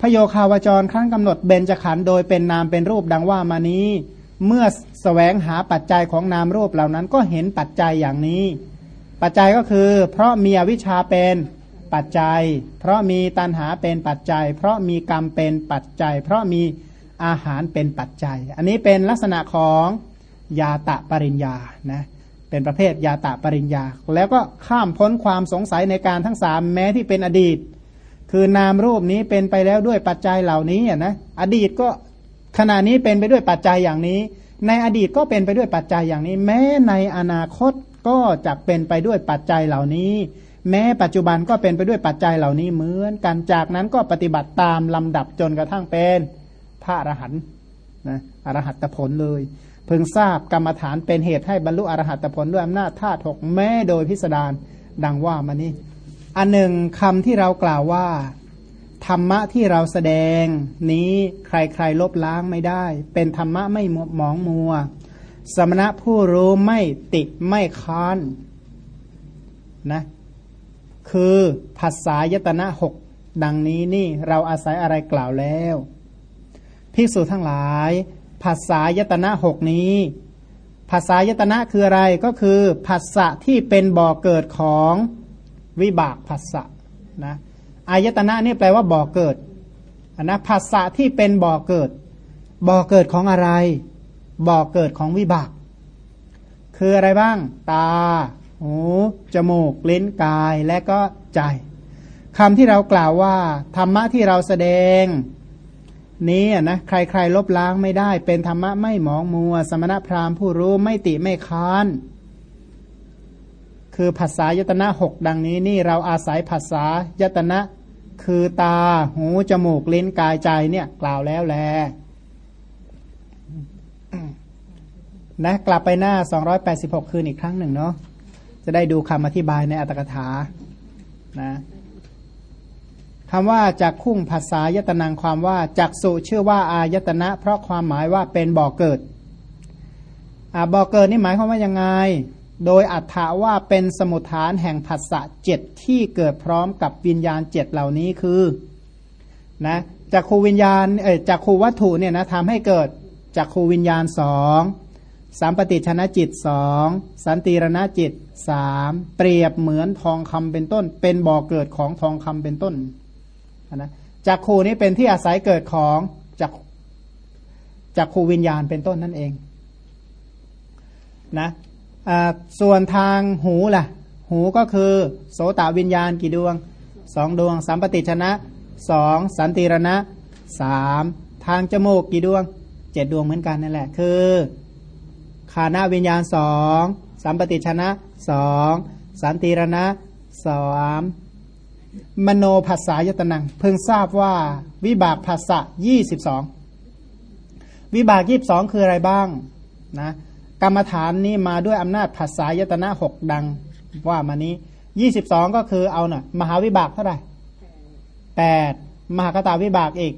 พโยคาวจรครั้งกำหนดเบญจขันธ์โดยเป็นนามเป็นรูปดังว่ามานี้ เมื่อสแสวงหาปัจจัยของนามรูปเหล่านั้นก็เห็นปัจจัยอย่างนี้ ปัจจัยก็คือ เพราะมีอวิชชาเป็นปัจจัย เพราะมีตัณหาเป็นปัจจัย เพราะมีกรรมเป็นปัจจัย เพราะมีอาหารเป็นปัจจัย อันนี้เป็นลักษณะของยาตะปริญญานะเป็นประเภทยาตะปริญญา แล้วก็ข้ามพ้นความสงสัยในการทั้งสามแม้ที่เป็นอดีต คือนามรูปนี้เป็นไปแล้วด้วยปัจจัยเหล่านี้นะอดีตก็ขณะนี้เป็นไปด้วยปัจจัยอย่างนี้ ในอดีตก็เป็นไปด้วยปัจจัยอย่างนี้ แม้ในอนาคตก็จะเป็นไปด้วยปัจจัยเหล่านี้ แม้ปัจจุบันก็เป็นไปด้วยปัจจัยเหล่านี้เหมือนกันจากนั้นก็ปฏิบัติตามลำดับจนกระทั่งเป็นพระอรหันต์นะอรหัตผลเลย เพิ่งทราบกรรมฐานเป็นเหตุให้บรรลุอรหัตผลด้วยอำนาจธาตุหกแม้โดยพิสดารดังว่ามานี้ อันหนึ่งคำที่เรากล่าวว่า ธรรมะที่เราแสดง นี้ใครๆลบล้างไม่ได้ เป็นธรรมะไม่หมองมัว สมณะผู้รู้ไม่ติไม่ค้านนะคือภาษายตนะหกดังนี้นี่เราอาศัยอะไรกล่าวแล้วภิกษุทั้งหลายภาษายตนะหกนี้ภาษายตนะคืออะไรก็คือภาษะที่เป็นบ่อเกิดของ วิบากภาษะนะอายตนะนี่แปลว่าบ่อเกิดนนะภาษะที่เป็นบ่อเกิด บ่อเกิดของอะไร บ่อเกิดของวิบาก คืออะไรบ้าง ตา หู จมูกลิ้นกายและก็ใจคำที่เรากล่าวว่า ธรรมะที่เราแสดง นี้นะใครๆลบล้างไม่ได้ เป็นธรรมะไม่หมองมัว สมณพราหมณ์ผู้รู้ไม่ติไม่ค้าน คือภาษายตนะหกดังนี้นี่เราอาศัยภาษายตนะ คือตาหูจมูกลิ้นกายใจเนี่ยกล่าวแล้วแลนะกลับไปหน้า 286 คืนอีกครั้งหนึ่งเนาะจะได้ดูคำอธิบายในอัตถกถานะคำว่าจากคุ้งภาษายตนังความว่าจักสุชื่อว่าอายตนะ เพราะความหมายว่าเป็นบ่อเกิดอ่าบ่อเกิดนี่หมายความว่ายังไง โดยอัฏฐาว่าเป็นสมุทฐานแห่งภาษะเจ็ดที่เกิดพร้อมกับวิญญาณเจ็ดเหล่านี้คือนะจากคูวิญญาณเออจากคูวัตถุเนี่ยนะทำให้เกิดจากคูวิญญาณสองสามปฏิชนะจิตสองสันติรณจิตสามเปรียบเหมือนทองคำเป็นต้น เป็นบ่อเกิดของทองคำเป็นต้นนะจักขูนี้เป็นที่อาศัยเกิดของจักจักขูวิญญาณเป็นต้นนั่นเองนะ ส่วนทางหูล่ะ หูก็คือโสตวิญญาณกี่ดวงสองดวงสัมปติชนะสองสันติรณะสามทางจมูกกี่ดวงเจ็ดดวงเหมือนกันนั่นแหละ คือขานาวิญญาณสองสัมปติชนะสองสันติรณะสามมโนภาษายตนัง เพิ่งทราบว่าวิบากภาษะยี่สิบสองวิบากยี่บสองคืออะไรบ้างนะ กรรมฐานนี้มาด้วยอำนาจภาษายตนะหกดังว่ามานี้ยี่สิบสองก็คือเอาเนะ่ะ มหาวิบากเท่าไหร่แปดมหากตาวิบากอีก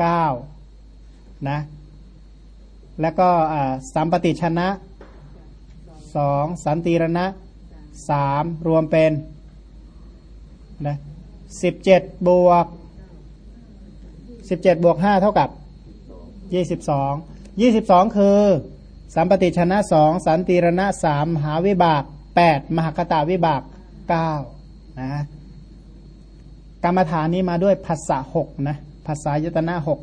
เก้านะ แล้วก็สัมปติชนะสองสันติรณะสามรวมเป็นนะสิบเจ็ดบวกสิบเจ็ดบวกห้าเท่ากับยี่สิบสองยี่สิบสองคือ สัมปติชนะสองสันติรณะสามหาวิบากแปดมหคตาวิบากเก้านะกรรมฐานนี้มาด้วยภาษาหกนะภาษายตนะหก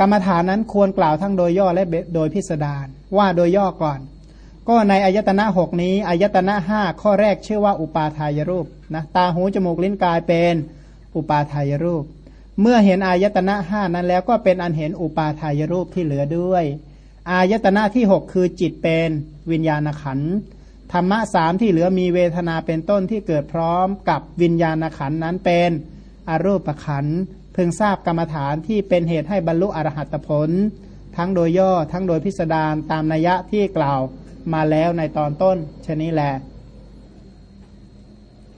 กรรมฐานนั้นควรกล่าวทั้งโดยย่อและโดยพิสดารว่าโดยย่อก่อน ก็ในอายตนะหกนี้อายตนะห้าข้อแรกชื่อว่าอุปาทายรูปนะตาหูจมูกลิ้นกายเป็นอุปาทายรูป เมื่อเห็นอายตนะห้านั้นแล้วก็เป็นอันเห็นอุปาทายรูปที่เหลือด้วย อายตนะที่หกคือจิตเป็นวิญญาณขันธรรมะสามที่เหลือมีเวทนาเป็นต้นที่เกิดพร้อมกับวิญญาณขันนั้นเป็นอรูปขันเพิ่งทราบกรรมฐานที่เป็นเหตุให้บรรลุอรหัตผล ทั้งโดยย่อทั้งโดยพิสดารตามนัยยะที่กล่าวมาแล้วในตอนต้นชนี้แหละ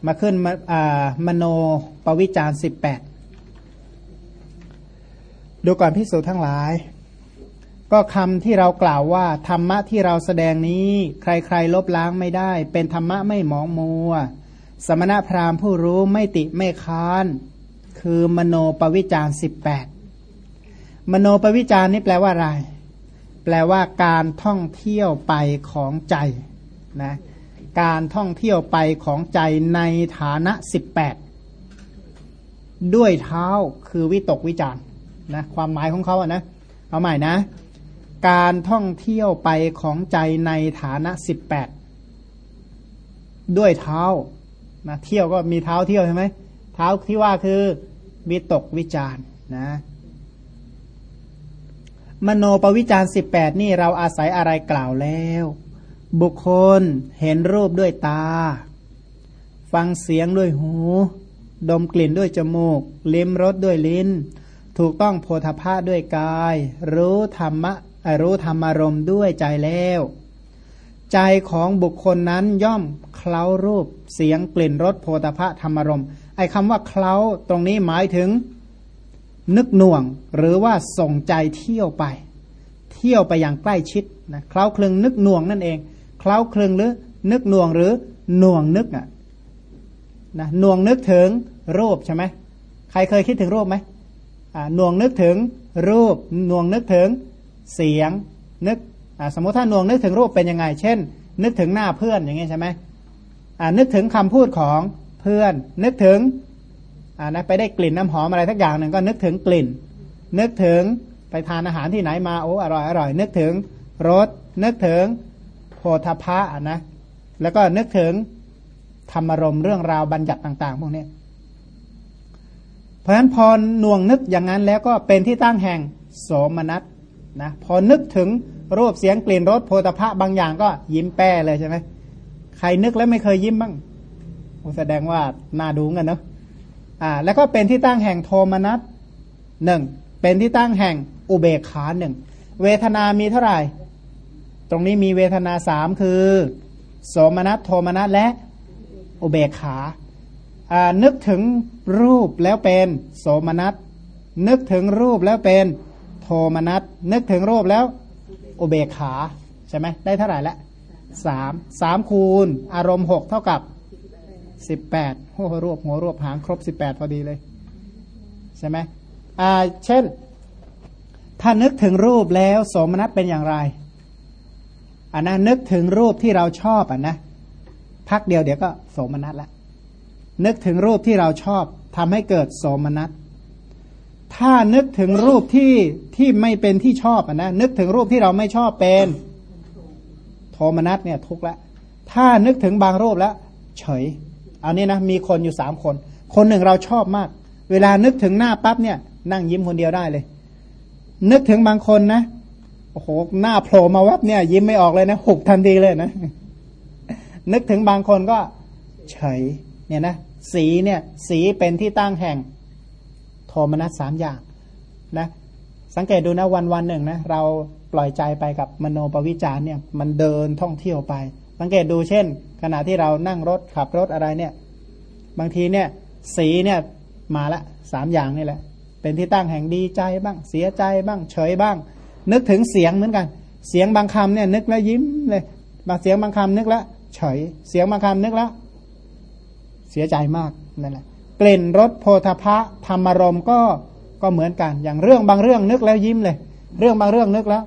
มาขึ้นมามโนปวิจารสิบแปดดูก่อนพิสูจน์ทั้งหลาย ก็คำที่เรากล่าวว่า ธรรมะที่เราแสดงนี้ ใครๆลบล้างไม่ได้ เป็นธรรมะไม่หมองมัว สมณะพราหมณ์ผู้รู้ไม่ติไม่ค้าน คือมโนปวิจารสิบแปดมโนปวิจารนี่แปลว่าอะไร แปลว่าการท่องเที่ยวไปของใจนะการท่องเที่ยวไปของใจในฐานะสิบแปดด้วยเท้าคือวิตกวิจารนะความหมายของเขาอะนะเอาใหม่นะ การท่องเที่ยวไปของใจในฐานะสิบแปดด้วยเท้านะเที่ยวก็มีเท้าเที่ยวใช่ไหมเท้าที่ว่าคือวิตกวิจารนะมโนปวิจารสิบแปดนี่เราอาศัยอะไรกล่าวแล้ว บุคคลเห็นรูปด้วยตา ฟังเสียงด้วยหู ดมกลิ่นด้วยจมูก ลิ้มรสด้วยลิ้น ถูกต้องโพธภาด้วยกาย รู้ธรรมะ รู้ธรรมารมณ์ด้วยใจแล้ว ใจของบุคคลนั้นย่อมเคล้ารูปเสียงกลิ่นรสโพธภะธรรมารมณ์ไอ้คำว่าเคล้าตรงนี้หมายถึงนึกหน่วงหรือว่าส่งใจเที่ยวไป เที่ยวไปอย่างใกล้ชิดนะเคล้าคลึงนึกหน่วงนั่นเองเคล้าคลึงหรือนึกหน่วงหรือหน่วงนึกอะนะหน่วงนึกถึงรูปใช่ไหมใครเคยคิดถึงรูปไหมอ่าหน่วงนึกถึงรูปหน่วงนึกถึง เสียงนึกสมมติถ้าหน่วงนึกถึงรูปเป็นยังไง เช่น นึกถึงหน้าเพื่อนอย่างเงี้ใช่ไหมนึกถึงคำพูดของเพื่อน นึกถึงนะไปได้กลิ่นน้ำหอมอะไรทักอย่างหนึ่งก็นึกถึงกลิ่น นึกถึงไปทานอาหารที่ไหนมาโอ้อร่อยอร่อย นึกถึงรสนึกถึงโพธพะนะแล้วก็นึกถึงธรรมรมเรื่องราวบัญญัติต่าง ๆ พวกนี้เพราะฉะนั้นพอหน่วงนึกอย่างนั้นแล้วก็เป็นที่ตั้งแห่งโสมนัส นะพอนึกถึงรูปเสียงกลิ่นรสโพธพะบางอย่างก็ยิ้มแป้เลยใช่ไหมใครนึกแล้วไม่เคยยิ้มบ้างแสดงว่าน่าดูกันเนาะอ่า แล้วก็เป็นที่ตั้งแห่งโทมนัสหนึ่งเป็นที่ตั้งแห่งอุเบกขาหนึ่งเวทนามีเท่าไหร่ ตรงนี้มีเวทนาสามคือ โสมนัสโทมนัสและอุเบกขาอ่านึกถึงรูปแล้วเป็น โสมนัสนึกถึงรูปแล้วเป็น โทมนัสนึกถึงรูปแล้ว อุเบกขาใช่ไหมได้เท่าไหร่ละสามสามคูณ อารมณ์หกเท่ากับสิบแปดหัวรวบหัวรวบหางครบสิบแปดพอดีเลย ใช่ไหมอ่าเช่น ถ้านึกถึงรูปแล้วโสมนัสเป็นอย่างไรอันนะนึกถึงรูปที่เราชอบอะนะ พักเดียวเดี๋ยวก็โสมนัสละนึกถึงรูปที่เราชอบทำให้เกิดโสมนัส ถ้านึกถึงรูปที่ที่ไม่เป็นที่ชอบนะนึกถึงรูปที่เราไม่ชอบเป็นโทมนัสเนี่ยทุกละถ้านึกถึงบางรูปแล้ว เฉย เอานี้นะมีคนอยู่สามคน คนหนึ่งเราชอบมาก เวลานึกถึงหน้าปั๊บเนี่ย นั่งยิ้มคนเดียวได้เลย นึกถึงบางคนนะโอ้โหหน้าโผล่มาวับเนี่ย ยิ้มไม่ออกเลยนะหุบทันทีเลยนะนึกถึงบางคนก็เฉย เนี่ยนะสีเนี่ย สีเป็นที่ตั้งแห่ง มนัสสามอย่างนะสังเกตดูนะวันวันหนึ่งนะเราปล่อยใจไปกับมโนปวิจารเนี่ยมันเดินท่องเที่ยวไป สังเกตดูเช่น ขณะที่เรานั่งรถขับรถอะไรเนี่ย บางทีเนี่ยสีเนี่ยมาละสามอย่างนี่แหละ เป็นที่ตั้งแห่งดีใจบ้าง เสียใจบ้าง เฉยบ้าง นึกถึงเสียงเหมือนกัน เสียงบางคำเนี่ยนึกแล้วยิ้มเลยบางเสียงบางคำนึกแล้วเฉย เสียงบางคำนึกแล้วเสียใจมากนั่นแหละ กลิ่นรสโพธพะธรรมรมก็ก็เหมือนกัน อย่างเรื่องบางเรื่องนึกแล้วยิ้มเลย เรื่องบางเรื่องนึกแล้ว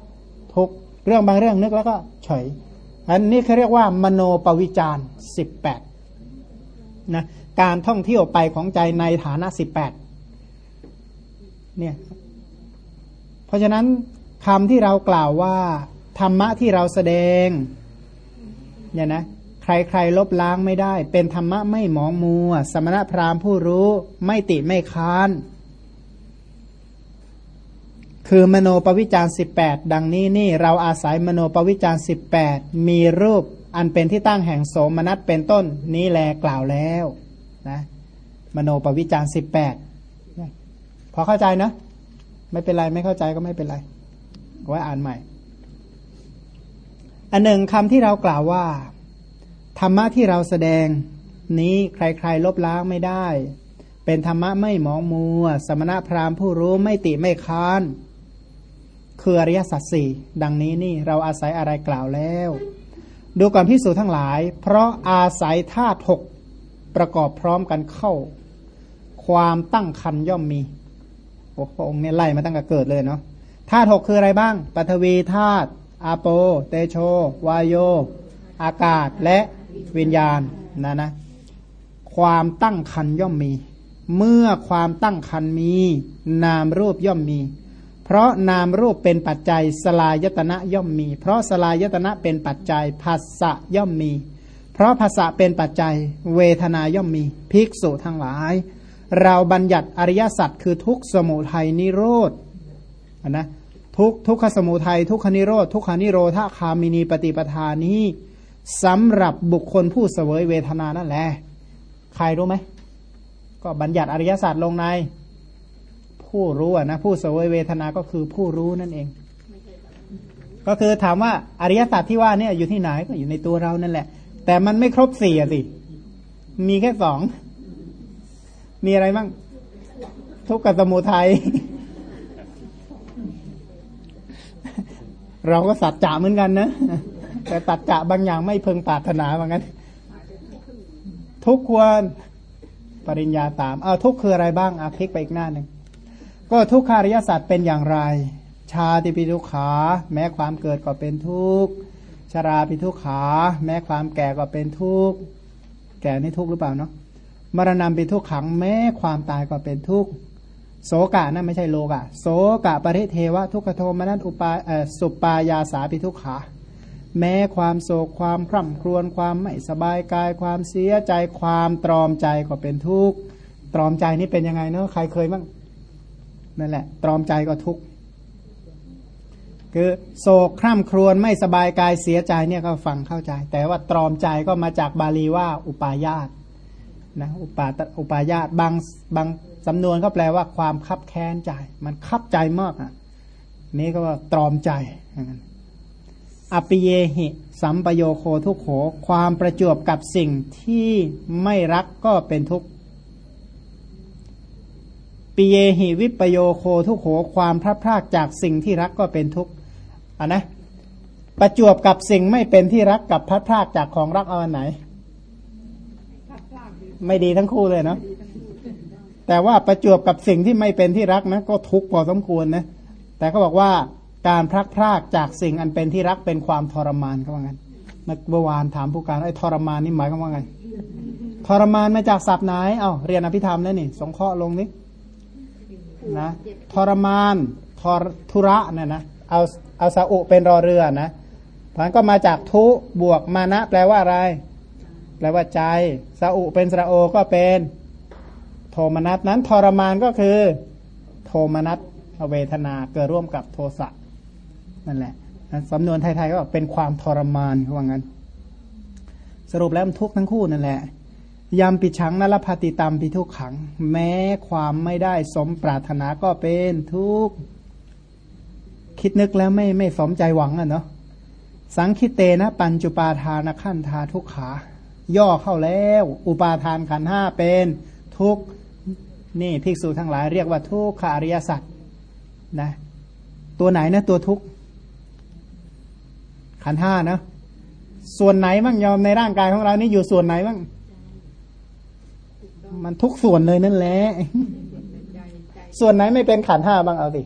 ทุกเรื่องบางเรื่องนึกแล้วก็เฉย อันนี้เขาเรียกว่ามโนปวิจารสิบแปดนะการท่องเที่ยวไปของใจในฐานะสิบแปดเนี่ยเพราะฉะนั้นคำที่เรากล่าวว่า ธรรมะที่เราแสดงเนี่ยนะ ใครๆลบล้างไม่ได้ เป็นธรรมะไม่หมองมัว สมณพราหมณ์ผู้รู้ไม่ติไม่ค้าน คือมโนปวิจารสิบแปดดังนี้นี่เราอาศัยมโนปวิจารสิบแปดมีรูปอันเป็นที่ตั้งแห่งโสมนัสเป็นต้นนี้แลกล่าวแล้วนะมโนปวิจารสิบแปดพอเข้าใจนะ ไม่เป็นไรไม่เข้าใจก็ไม่เป็นไรไว้อ่านใหม่ อันหนึ่งคำที่เรากล่าวว่า ธรรมะที่เราแสดงนี้ใครๆลบล้างไม่ได้ เป็นธรรมะไม่มองมัว สมณะพราหมณ์ผู้รู้ไม่ติไม่ค้านคืออริยสัจสี่ดังนี้นี่เราอาศัยอะไรกล่าวแล้ว ดูก่อนพิสูจทั้งหลาย เพราะอาศัยธาตุหกประกอบพร้อมกันเข้าคความตั้งคันย่อมมีโอ้พระองค์เนี่ยไล่มาตั้งแต่เกิดเลยเนาะธาตุหกคืออะไรบ้างปฐวีธาตุอาโป เตโช วายโย อากาศและ วิญญาณนะนะความตั้งคันย่อมมี เมื่อความตั้งคันมี นามรูปย่อมมี เพราะนามรูปเป็นปัจจัยสลายตนะย่อมมี เพราะสลายตนะเป็นปัจจัยภาษะย่อมมี เพราะภาษะเป็นปัจจัย เวทนาย่อมมีภิกษุทั้งหลาย เราบัญญัติอริยสัจคือทุกสมุทัยนิโรธนะทุกทุกขสมุทัยทุกขนิโรธทุกขานิโรธาคามินีปฏิปทานี้ สำหรับบุคคลผู้เสวยเวทนานั่นแหละ ใครรู้ไหม ก็บัญญัติอริยศาสตร์ลงใน ผู้รู้นะผู้เสวยเวทนาก็คือผู้รู้นั่นเอง ก็คือถามว่าอริยศาสตร์ที่ว่าเนี่ยอยู่ที่ไหนก็อยู่ในตัวเรานั่นแหละ แต่มันไม่ครบสี่สิ มีแค่สอง มีอะไรบ้าง ทุกขสมุทัยเราก็สัจจะเหมือนกันนะ แต่ตัดจะบางอย่างไม่เพึงปรารถนาเหมือนกันทุกควรปริญญาสามเอาทุกคืออะไรบ้างอาพลิกไปอีกหน้าหนึ่งก็ทุกขาริยศาสตว์เป็นอย่างไร ชาติปิทุขา แม้ความเกิดก็เป็นทุกข์ชราปิทุขา แม้ความแก่ก็เป็นทุกข์แก่นี่ทุกข์หรือเปล่าเนาะมรณะเป็นทุกขังแม้ความตายก็เป็นทุกข์โสกะนั่นไม่ใช่โลกะโสกะปริเทวะทุกขโทมนันอุปาสุปายาสาปิทุกขา แม้ความโศกความคร่ำครวญความไม่สบายกาย ความเสียใจความตรอมใจก็เป็นทุกข์ตรอมใจนี่เป็นยังไงเนาะใครเคยบ้างนั่นแหละ ตรอมใจก็ทุกข์คือโศกคร่ำครวญไม่สบายกายเสียใจเนี่ยก็ฟังเข้าใจ แต่ว่าตรอมใจก็มาจากบาลีว่า อุปายาตนะอุปาอุปายาตบางบางสำนวนก็แปลว่าความคับแค้นใจ มันคับใจมากอะนี่ก็ว่าตรอมใจ อปิเยหิสัมปโยโคทุกโข ความประจวบกับสิ่งที่ไม่รักก็เป็นทุกข์ปิเยหิวิปโยโคทุกโข ความพลาดพลาดจากสิ่งที่รักก็เป็นทุกข์อะนะ ประจวบกับสิ่งไม่เป็นที่รักกับพลาดพลาดจากของรักเอาอันไหน ไม่ดีทั้งคู่เลยเนาะแต่ว่าประจวบกับสิ่งที่ไม่เป็นที่รักนะ ก็ทุกข์พอสมควรนะ แต่เขาบอกว่า การพลักพรากจากสิ่งอันเป็นที่รักเป็นความทรมานเขาว่างั้นเมื่อวานถามผู้การไอ้ทรมานนี่หมายความว่าไง ทรมานมาจากศัพท์ไหนเอ้าเรียนอภิธรรมแล้วนี่ สงเคราะห์ลงนี้นะทรมานทรทุระเนี่ยนะเอาเอาสาอุเป็นรอเรือนะมันก็มาจากทุบวกมานะ แปลว่าอะไร แปลว่าใจสาอุเป็นสระโอก็เป็น โทมนัสนั้นทรมานก็คือ โทมนัสเวทนาเกิดร่วมกับโทสะ นั่นแหละสำนวนไทยๆก็เป็นความทรมานเขาว่างั้น สรุปแล้วมันทุกข์ทั้งคู่นั่นแหละยำปิดชังนลพาติตามปิทุกขัง แม้ความไม่ได้สมปรารถนาก็เป็นทุกข์คิดนึกแล้วไม่ไม่สมใจหวังอะเนาะสังคิเตนะปัญจุปาทานขั้นทาทุกขา ย่อเข้าแล้ว อุปาทานขันห้าเป็นทุกข์นี่ภิกษุทั้งหลายเรียกว่าทุกขาริยสัตว์นะ ตัวไหนนะตัวทุกขั นห้านะ ส่วนไหนบ้างยอมในร่างกายของเรานี่อยู่ส่วนไหนบ้างมันทุกส่วนเลยนั่นแหละส่วนไหนไม่เป็นขันห้าบ้างเอาสิ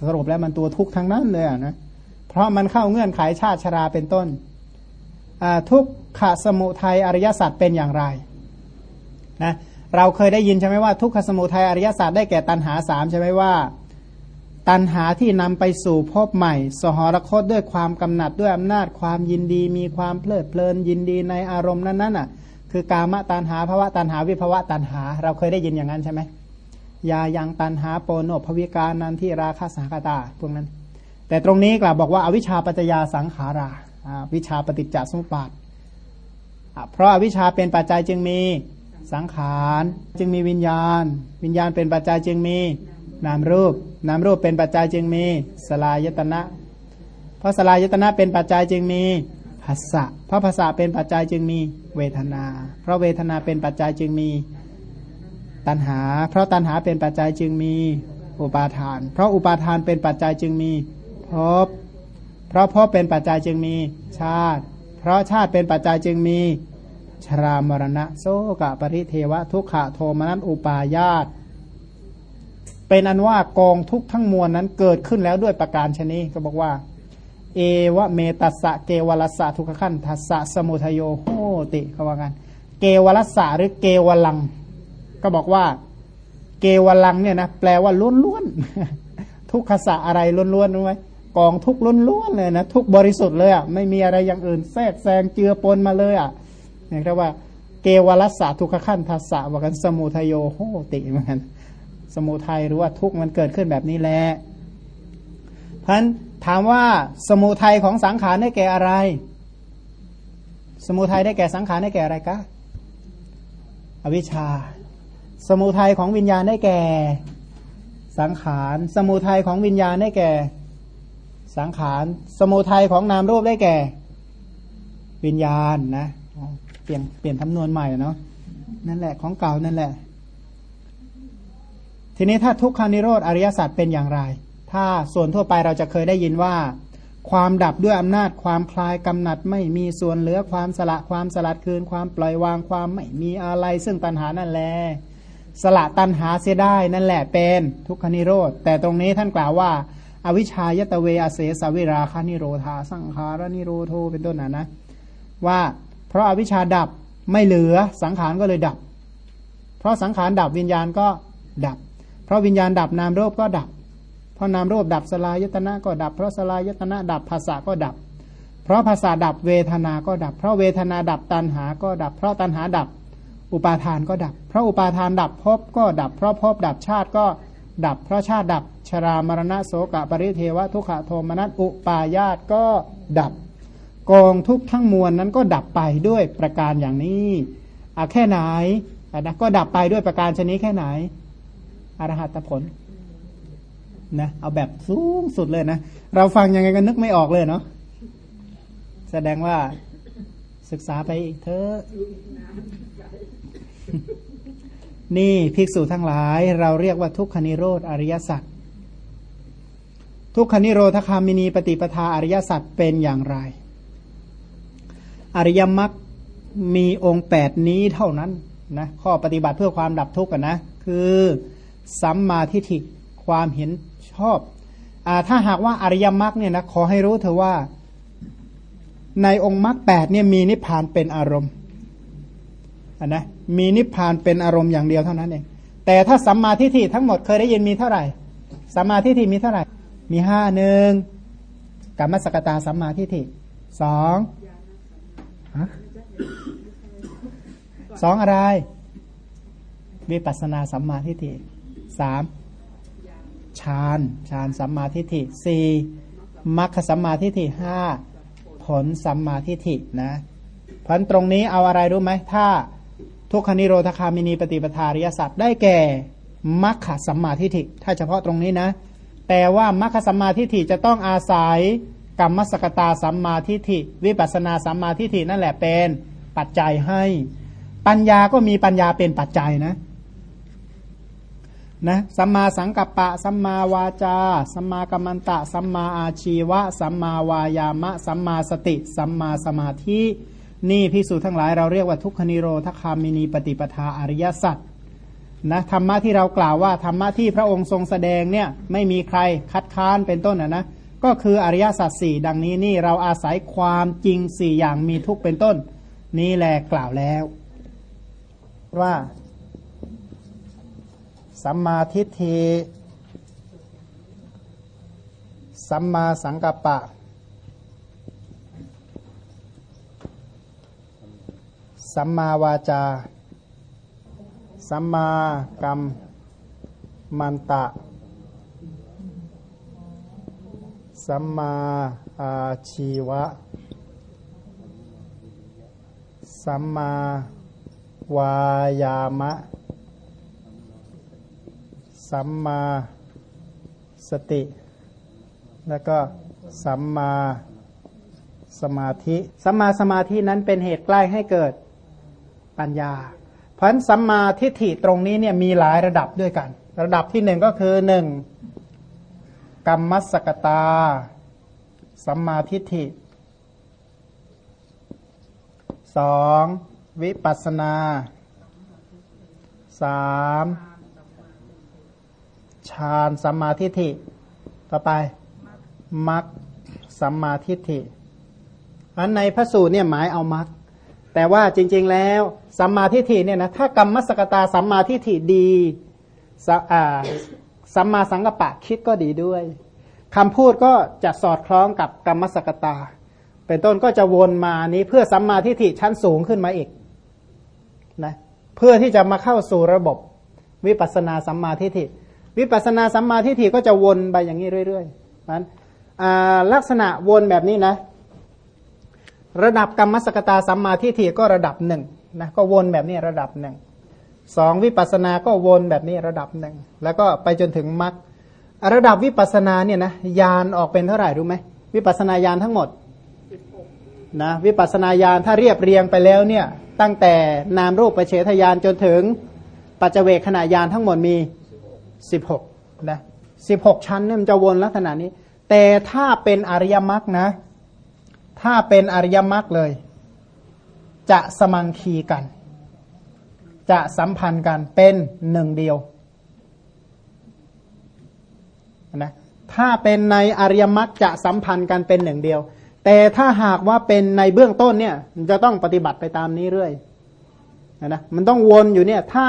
สรุปแล้วมันตัวทุกทั้งนั้นเลยอะนะเพราะมันเข้าเงื่อนไขชาติชราเป็นต้นทุกขสมุทัยอริยสัจเป็นอย่างไรนะเราเคยได้ยินใช่ไหมว่าทุกขสมุทัยอริยสตร์ได้แก่ตันหาสามใช่ไหมว่า ตันหาที่นำไปสู่พบใหม่ สหรคตด้วยความกำหนัดด้วยอำนาจความยินดี มีความเพลิดเพลินยินดีในอารมณ์นั้นๆอะ คือกามตันหาภาวะตันหาวิภาวะตันหา เราเคยได้ยินอย่างนั้นใช่ไหมยายังตันหาโปโนภวิการนันที่ราคาสังคตาพวกนั้น แต่ตรงนี้กล่าวบอกว่าอวิชชาปัจจยาสังขาราวิชาปฏิจจสมุปบาทเพราะอวิชชาเป็นปัจจัยจึงมีสังขาร จึงมีวิญญาณ วิญญาณเป็นปัจจัยจึงมี นามรูป นามรูปเป็นปัจจัยจึงมีสลายตนะ เพราะสลายตนะเป็นปัจจัยจึงมีภาษะเพราะภาษาเป็นปัจจัยจึงมีเวทนา เพราะเวทนาเป็นปัจจัยจึงมีตัณหา เพราะตัณหาเป็นปัจจัยจึงมีอุปาทาน เพราะอุปาทานเป็นปัจจัยจึงมีภพ เพราะภพเป็นปัจจัยจึงมีชาติ เพราะชาติเป็นปัจจัยจึงมีชรามรณะ โซกะปริเทวะทุกขะโทมนัสอุปาญาต เป็นอันว่ากองทุกทั้งมวลนั้นเกิดขึ้นแล้วด้วยประการชนีก็บอกว่า เอวะเมตัสสะเกวลัสสะทุกขันทัสสะสมุทโยโหติเขาว่ากันเกวลัสสะหรือเกวลัง ก็บอกว่า เกวลังเนี่ยนะแปลว่าล้วนๆทุกขสะอะไรล้วนๆรู้ไหมกองทุกล้วนๆเลยนะทุกบริสุทธิ์เลยอะไม่มีอะไรอย่างอื่นแทรกแซงเจือปนมาเลยอะเนี่ยเรียกว่า เกวลัสสะทุกขขันทัสสะว่ากันสมุทโยโหติเหมือนกัน สมุทัยหรือว่าทุกข์มันเกิดขึ้นแบบนี้แหละเพราะนั้นถามว่าสมุทัยของสังขารได้แก่อะไร สมุทัยได้แก่สังขารได้แก่อะไรกะอวิชชา สมุทัยของวิญญาณได้แก่สังขาร สมุทัยของวิญญาณได้แก่ สังขาร สมุทัยของนามรูปได้แก่ วิญญาณนะ เปลี่ยนเปลี่ยนทำนวนใหม่เนาะนั่นแหละของเก่านั่นแหละ ทีนี้ถ้าทุกขานิโรธอริยสัจเป็นอย่างไร ถ้าส่วนทั่วไปเราจะเคยได้ยินว่า ความดับด้วยอำนาจความคลายกำหนัดไม่มีส่วนเหลือความสละความสลัดคืน ความปล่อยวางความไม่มีอะไร ซึ่งตัณหานั่นแหละสละตัณหาเสียได้นั่นแหละเป็นทุกขนิโรธ แต่ตรงนี้ท่านกล่าวว่าอวิชชายะเตววะ อะเสสะวิราคะนิโรธาสังขาระนิโรโธ เป็นต้นนะนะ ว่าเพราะอวิชชาดับไม่เหลือสังขารก็เลยดับ เพราะสังขารดับวิญญาณก็ดับ เพราะวิญญาณดับนามรูปก็ดับ เพราะนามรูปดับสฬายตนะก็ดับ เพราะสฬายตนะดับผัสสะก็ดับ เพราะผัสสะดับเวทนา ก็ดับ เพราะเวทนาดับตัณหา ก็ดับ เพราะตัณหาดับ อุปาทานก็ดับ เพราะอุปาทานดับภพก็ดับ เพราะภพดับชาติก็ดับ เพราะชาติดับ ชรามรณะโสกะปริเทวะทุกขโทมนัสอุปาญาตก็ดับ กองทุกทั้งมวลนั้นก็ดับไปด้วยประการอย่างนี้อะแค่ไหนนะก็ดับไปด้วยประการชนิดแค่ไหน อรหัตผลนะเอาแบบสูงสุดเลยนะ เราฟังยังไงก็นึกไม่ออกเลยเนาะแสดงว่าศึกษาไปเถอะนี่ภิกษุทั้งหลาย เราเรียกว่าทุกขนิโรธอริยสัจทุกขนิโรธคามินีปฏิปทาอริยสัจเป็นอย่างไร อริยมรรคมีองค์แปดนี้เท่านั้นนะข้อปฏิบัติเพื่อความดับทุกข์นะ คือ สัมมาทิฏฐิความเห็นชอบอถ้าหากว่าอริยมรรคเนี่ยนะขอให้รู้เถอว่า ในองค์มรรคแปดเนี่ยมีนิพพานเป็นอารมณ์นนะมีนิพพานเป็นอารมณ์อย่างเดียวเท่านั้นเองแต่ถ้าสัมมาทิฏฐิทั้งหมดเคยได้ยินมีเท่าไหร่สัมมาทิฏฐิมีเท่าไหร่ มีห้าหนึ่งกรรมสกตาสัมมาทิฏฐิสองสองอะไร วิปัสนาสัมมาทิฏฐิ สามฌานฌานสัมมาทิฏฐิสี่มรรคสัมมาทิฏฐิห้าผลสัมมาทิฏฐินะพันตรงนี้เอาอะไรรู้ไหมถ้าทุกขนิโรธคามินีปฏิปทาริยสัตว์ได้แก่มรรคสัมมาทิฏฐิถ้าเฉพาะตรงนี้นะ แต่ว่ามรรคสัมมาทิฏฐิจะต้องอาศัยกรรมสกตาสัมมาทิฏฐิ วิปัสนาสัมมาทิฏฐินั่นแหละเป็นปัจจัยให้ ปัญญาก็มีปัญญาเป็นปัจจัยนะ นะสัมมาสังกัปปะ สัมมาวาจา สัมมากัมมันตะ สัมมาอาชีวะ สัมมาวายามะ สัมมาสติ สัมมาสมาธิ นี่พิสูจน์ทั้งหลายเราเรียกว่าทุกขนิโรธคามินีปฏิปทาอริยสัจนะธรรมะที่เรากล่าวว่าธรรมะที่พระองค์ทรงแสดงเนี่ยไม่มีใครคัดค้านเป็นต้นนะนะก็คืออริยสัจสี่ดังนี้นี่เราอาศัยความจริงสี่อย่างมีทุกเป็นต้น นี่แหละกล่าวแล้ว ว่า สัมมาทิฏฐิสัมมาสังกัปปะ สัมมาวาจา สัมมากรรมมันตะ สัมมาอาชีวะ สัมมาวายามะ สัมมาสติ แล้วก็สัมมาสมาธิสัมมาสมาธินั้นเป็นเหตุใกล้ให้เกิดปัญญาเพราะฉะนั้นสัมมาทิฏฐิตรงนี้เนี่ยมีหลายระดับด้วยกัน ระดับที่หนึ่งก็คือหนึ่งกรรมสกตา สัมมาทิฏฐิสองวิปัสสนาสาม ฌานสัมมาทิฏฐิ ต่อไปมัคสัมมาทิฏฐิอันในพระสูตรเนี่ยหมายเอามัคแต่ว่าจริง ๆแล้วสัมมาทิฏฐิเนี่ยนะถ้ากรรมสกตาสัมมาทิฏฐิดีส,สัมมาสังกปะคิดก็ดีด้วยคำพูดก็จะสอดคล้องกับกรรมสกตา เป็นต้นก็จะวนมานี้เพื่อสัมมาทิฏฐิชั้นสูงขึ้นมาอีกนะเพื่อที่จะมาเข้าสู่ระบบวิปัสสนาสัมมาทิฏฐิ วิปัสสนาสัมมาทิฏฐิก็จะวนไปอย่างนี้เรื่อยๆนั้นลักษณะวนแบบนี้นะ ระดับกรรมสกตาสัมมาทิฏฐิก็ระดับหนึ่งนะก็วนแบบนี้ระดับหนึ่งสองวิปัสสนาก็วนแบบนี้ระดับหนึ่งแล้วก็ไปจนถึงมรรคระดับวิปัสสนาเนี่ยนะยานออกเป็นเท่าไหร่รู้ไหมวิปัสสนาญาณทั้งหมดนะวิปัสสนาญาณถ้าเรียบเรียงไปแล้วเนี่ยตั้งแต่นามรูปประเฉทญาณจนถึงปัจเจเวคขณะญาณทั้งหมดมี สิบหกนะสิบหกชั้นเนี่ยมันจะวนลักษณะนี้ แต่ถ้าเป็นอริยมรรคนะ ถ้าเป็นอริยมรรคเลย จะสมังคีกัน จะสัมพันธ์กันเป็นหนึ่งเดียวนะถ้าเป็นในอริยมรรคจะสัมพันธ์กันเป็นหนึ่งเดียว แต่ถ้าหากว่าเป็นในเบื้องต้นเนี่ยจะต้องปฏิบัติไปตามนี้เรื่อยนะมันต้องวนอยู่เนี่ยถ้า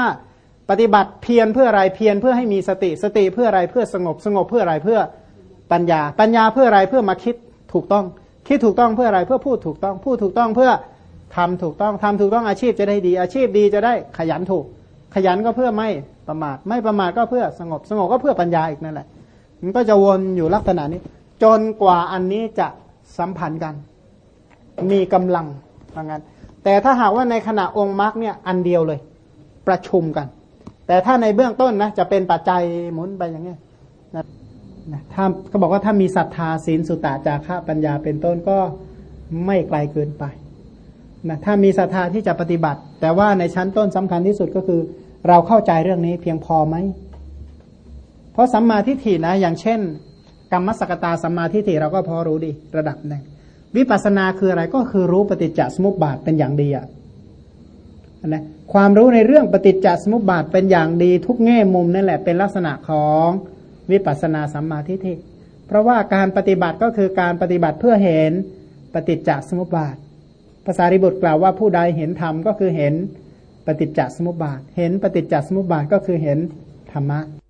ปฏิบัติเพียรเพื่ออะไรเพียรเพื่อให้มีสติสติเพื่ออะไรเพื่อสงบสงบเพื่ออะไรเพื่อปัญญา ปัญญาเพื่ออะไรเพื่อมาคิดถูกต้อง คิดถูกต้องเพื่ออะไรเพื่อพูดถูกต้อง พูดถูกต้องเพื่อทำถูกต้องทำถูกต้องอาชีพจะได้ดี อาชีพดีจะได้ขยันถูก ขยันก็เพื่อไม่ประมาทไม่ประมาทก็เพื่อสงบสงบก็เพื่อปัญญาอีกนั่นแหละ มันก็จะวนอยู่ลักษณะนี้ จนกว่าอันนี้จะสัมพันธ์กัน มีกำลังว่างั้นแต่ถ้าหากว่าในขณะองค์มรรคเนี่ยอันเดียวเลย ประชุมกัน แต่ถ้าในเบื้องต้นนะจะเป็นปัจจัยหมุนไปอย่างเงี้ยนะถ้าเขาบอกว่าถ้ามีศรัทธาศีลสุตตะจาระปัญญาเป็นต้นก็ไม่ไกลเกินไปนะถ้ามีศรัทธาที่จะปฏิบัติ แต่ว่าในชั้นต้นสำคัญที่สุดก็คือ เราเข้าใจเรื่องนี้เพียงพอไหม เพราะสัมมาทิฏฐินะ อย่างเช่น กรรมสกตาสัมมาทิฏฐิเราก็พอรู้ดีระดับหนึ่งวิปัสสนาคืออะไรก็คือรู้ปฏิจจสมุปบาทเป็นอย่างดีอะ นะความรู้ในเรื่องปฏิจจสมุปบาทเป็นอย่างดีทุกแง่มุมนั่นแหละเป็นลักษณะของวิปัสสนาสัมมาทิฏฐิเพราะว่าการปฏิบัติก็คือการปฏิบัติเพื่อเห็นปฏิจจสมุปบาท ภาษาริบุตรกล่าวว่าผู้ใดเห็นธรรมก็คือเห็นปฏิจจสมุปบาท เห็นปฏิจจสมุปบาทก็คือเห็นธรรมะ